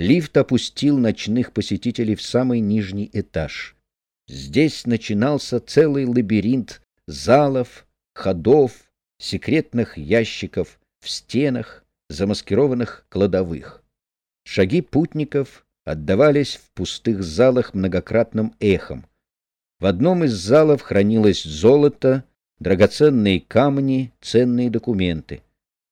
лифт опустил ночных посетителей в самый нижний этаж. Здесь начинался целый лабиринт залов, ходов, секретных ящиков в стенах, замаскированных кладовых. Шаги путников отдавались в пустых залах многократным эхом. В одном из залов хранилось золото, драгоценные камни, ценные документы.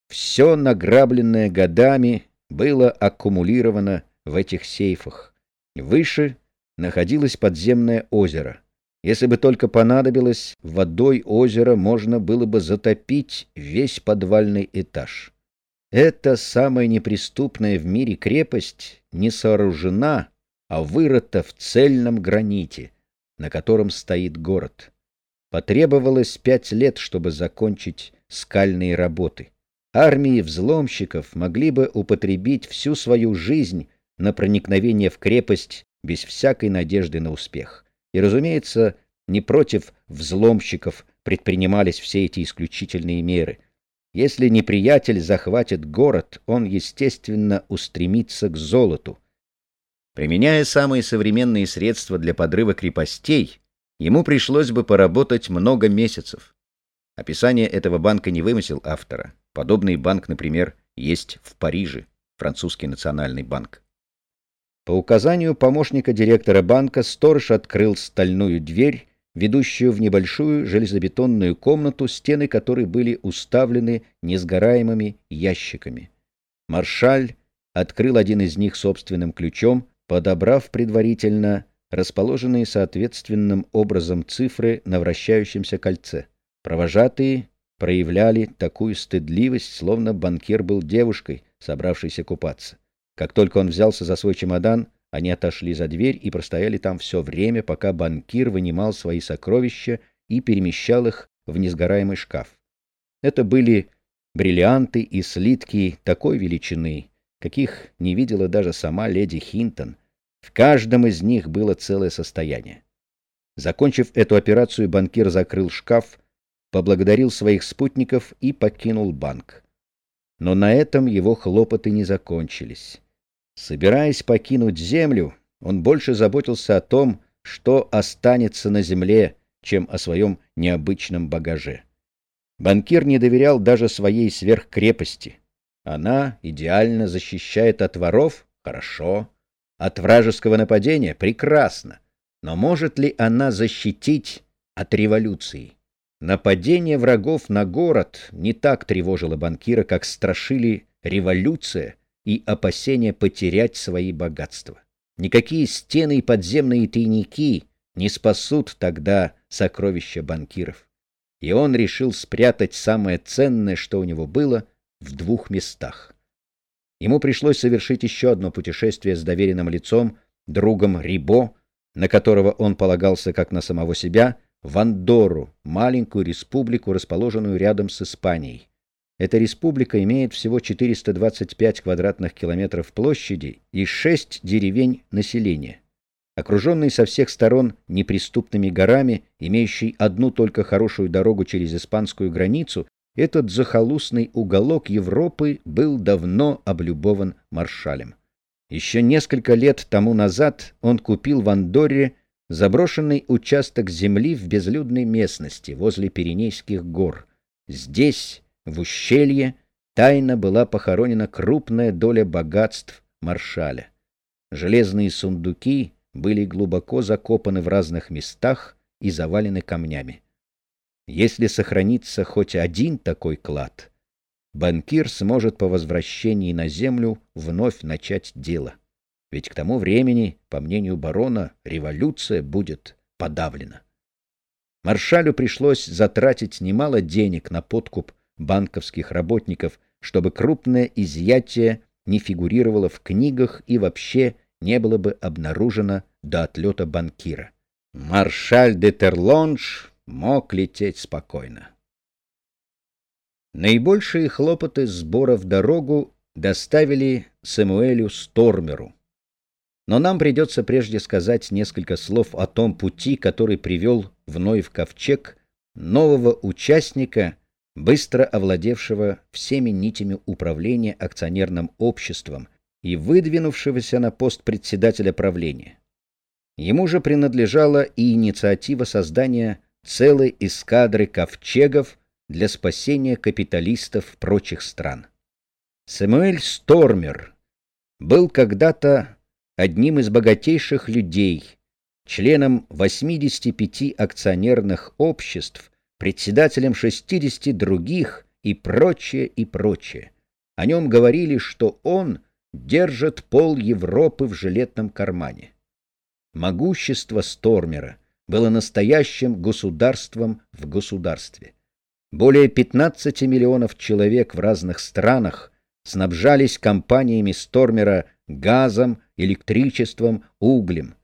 Все награбленное годами было аккумулировано в этих сейфах. Выше находилось подземное озеро. Если бы только понадобилось, водой озера можно было бы затопить весь подвальный этаж. Эта самая неприступная в мире крепость не сооружена, а вырыта в цельном граните, на котором стоит город. Потребовалось пять лет, чтобы закончить скальные работы. Армии взломщиков могли бы употребить всю свою жизнь на проникновение в крепость без всякой надежды на успех. И, разумеется, не против взломщиков предпринимались все эти исключительные меры. Если неприятель захватит город, он, естественно, устремится к золоту. Применяя самые современные средства для подрыва крепостей, ему пришлось бы поработать много месяцев. Описание этого банка не вымысел автора. Подобный банк, например, есть в Париже, французский национальный банк. По указанию помощника директора банка сторож открыл стальную дверь, ведущую в небольшую железобетонную комнату, стены которой были уставлены несгораемыми ящиками. Маршаль открыл один из них собственным ключом, подобрав предварительно расположенные соответственным образом цифры на вращающемся кольце. Провожатые проявляли такую стыдливость, словно банкир был девушкой, собравшейся купаться. Как только он взялся за свой чемодан, они отошли за дверь и простояли там все время, пока банкир вынимал свои сокровища и перемещал их в несгораемый шкаф. Это были бриллианты и слитки такой величины, каких не видела даже сама леди Хинтон. В каждом из них было целое состояние. Закончив эту операцию, банкир закрыл шкаф, поблагодарил своих спутников и покинул банк. Но на этом его хлопоты не закончились. Собираясь покинуть землю, он больше заботился о том, что останется на земле, чем о своем необычном багаже. Банкир не доверял даже своей сверхкрепости. Она идеально защищает от воров? Хорошо. От вражеского нападения? Прекрасно. Но может ли она защитить от революции? Нападение врагов на город не так тревожило банкира, как страшили революция и опасения потерять свои богатства. Никакие стены и подземные тайники не спасут тогда сокровища банкиров. И он решил спрятать самое ценное, что у него было, в двух местах. Ему пришлось совершить еще одно путешествие с доверенным лицом, другом Рибо, на которого он полагался как на самого себя, в Андору, маленькую республику, расположенную рядом с Испанией. Эта республика имеет всего 425 квадратных километров площади и 6 деревень населения. Окруженный со всех сторон неприступными горами, имеющий одну только хорошую дорогу через испанскую границу, этот захолустный уголок Европы был давно облюбован маршалем. Еще несколько лет тому назад он купил в Андорре заброшенный участок земли в безлюдной местности возле Пиренейских гор. Здесь в ущелье тайно была похоронена крупная доля богатств маршаля. Железные сундуки были глубоко закопаны в разных местах и завалены камнями. Если сохранится хоть один такой клад, банкир сможет по возвращении на землю вновь начать дело. Ведь к тому времени, по мнению барона, революция будет подавлена. Маршалю пришлось затратить немало денег на подкуп банковских работников, чтобы крупное изъятие не фигурировало в книгах и вообще не было бы обнаружено до отлета банкира. Маршаль де Терлонж мог лететь спокойно. Наибольшие хлопоты сбора в дорогу доставили Самуэлю Стормеру. Но нам придется прежде сказать несколько слов о том пути, который привел в Ноев ковчег нового участника быстро овладевшего всеми нитями управления акционерным обществом, и выдвинувшегося на пост председателя правления. Ему же принадлежала и инициатива создания целой эскадры ковчегов для спасения капиталистов прочих стран. Сэмюэль Стормер был когда-то одним из богатейших людей, членом 85 акционерных обществ, председателем 60 других и прочее, и прочее. О нем говорили, что он держит пол Европы в жилетном кармане. Могущество Стормера было настоящим государством в государстве. Более 15 миллионов человек в разных странах снабжались компаниями Стормера газом, электричеством, углем.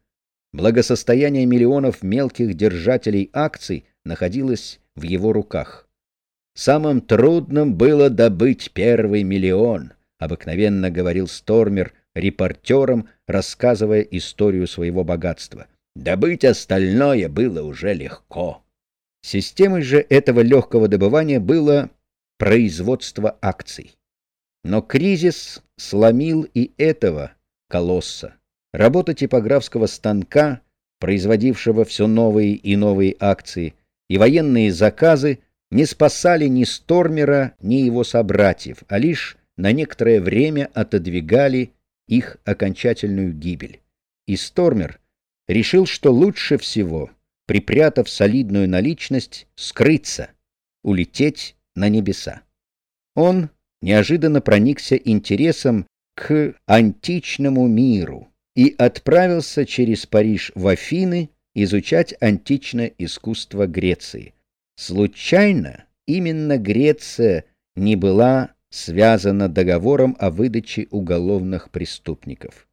Благосостояние миллионов мелких держателей акций находилось в его руках. Самым трудным было добыть первый миллион, обыкновенно говорил Стормер репортерам, рассказывая историю своего богатства. Добыть остальное было уже легко. Системой же этого легкого добывания было производство акций. Но кризис сломил и этого колосса. Работа типографского станка, производившего все новые и новые акции, и военные заказы не спасали ни Стормера, ни его собратьев, а лишь на некоторое время отодвигали их окончательную гибель. И Стормер решил, что лучше всего, припрятав солидную наличность, скрыться, улететь на небеса. Он неожиданно проникся интересом к античному миру и отправился через Париж в Афины изучать античное искусство Греции. Случайно именно Греция не была связана договором о выдаче уголовных преступников.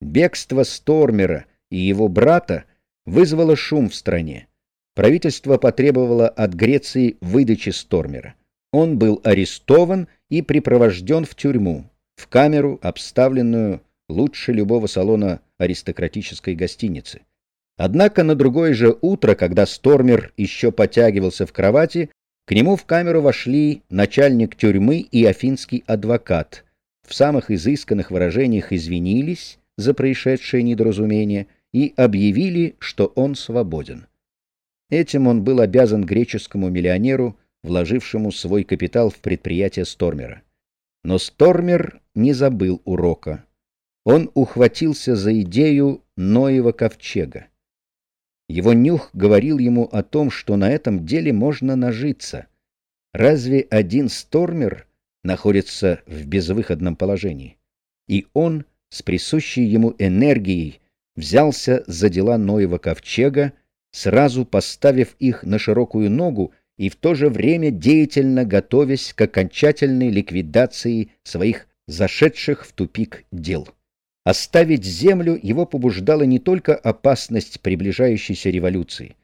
Бегство Стормера и его брата вызвало шум в стране. Правительство потребовало от Греции выдачи Стормера. Он был арестован и припровожден в тюрьму, в камеру, обставленную лучше любого салона аристократической гостиницы. Однако на другое же утро, когда Стормер еще потягивался в кровати, к нему в камеру вошли начальник тюрьмы и афинский адвокат. В самых изысканных выражениях извинились за происшедшее недоразумение и объявили, что он свободен. Этим он был обязан греческому миллионеру вложившему свой капитал в предприятие Стормера. Но Стормер не забыл урока. Он ухватился за идею Ноева ковчега. Его нюх говорил ему о том, что на этом деле можно нажиться. Разве один Стормер находится в безвыходном положении? И он, с присущей ему энергией, взялся за дела Ноева ковчега, сразу поставив их на широкую ногу и в то же время деятельно готовясь к окончательной ликвидации своих зашедших в тупик дел. Оставить землю его побуждала не только опасность приближающейся революции.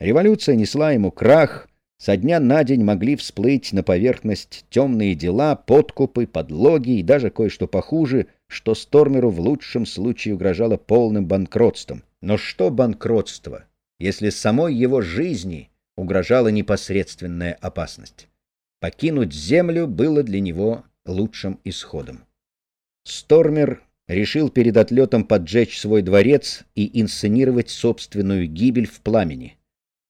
Революция несла ему крах, со дня на день могли всплыть на поверхность темные дела, подкупы, подлоги и даже кое-что похуже, что Стормеру в лучшем случае угрожало полным банкротством. Но что банкротство, если самой его жизни угрожала непосредственная опасность. Покинуть землю было для него лучшим исходом. Стормер решил перед отлетом поджечь свой дворец и инсценировать собственную гибель в пламени.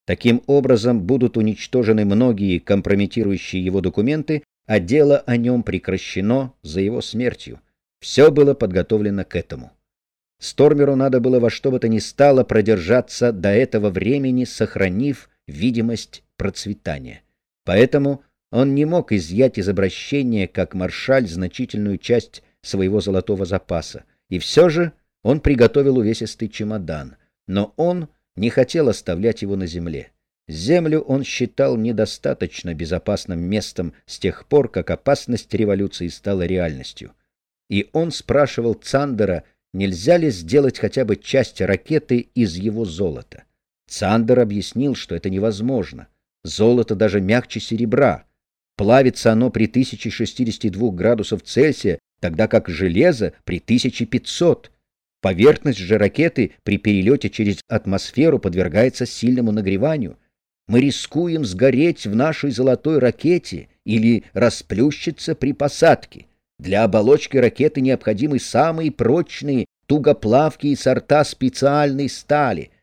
Таким образом будут уничтожены многие компрометирующие его документы, а дело о нем прекращено за его смертью. Все было подготовлено к этому. Стормеру надо было во что бы то ни стало продержаться до этого времени, сохранив видимость процветания. Поэтому он не мог изъять из обращения, как маршаль, значительную часть своего золотого запаса. И все же он приготовил увесистый чемодан. Но он не хотел оставлять его на земле. Землю он считал недостаточно безопасным местом с тех пор, как опасность революции стала реальностью. И он спрашивал Цандера, нельзя ли сделать хотя бы часть ракеты из его золота. Цандер объяснил, что это невозможно. Золото даже мягче серебра. Плавится оно при 1062 градусов Цельсия, тогда как железо при 1500. Поверхность же ракеты при перелете через атмосферу подвергается сильному нагреванию. Мы рискуем сгореть в нашей золотой ракете или расплющиться при посадке. Для оболочки ракеты необходимы самые прочные, тугоплавкие сорта специальной стали —